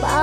把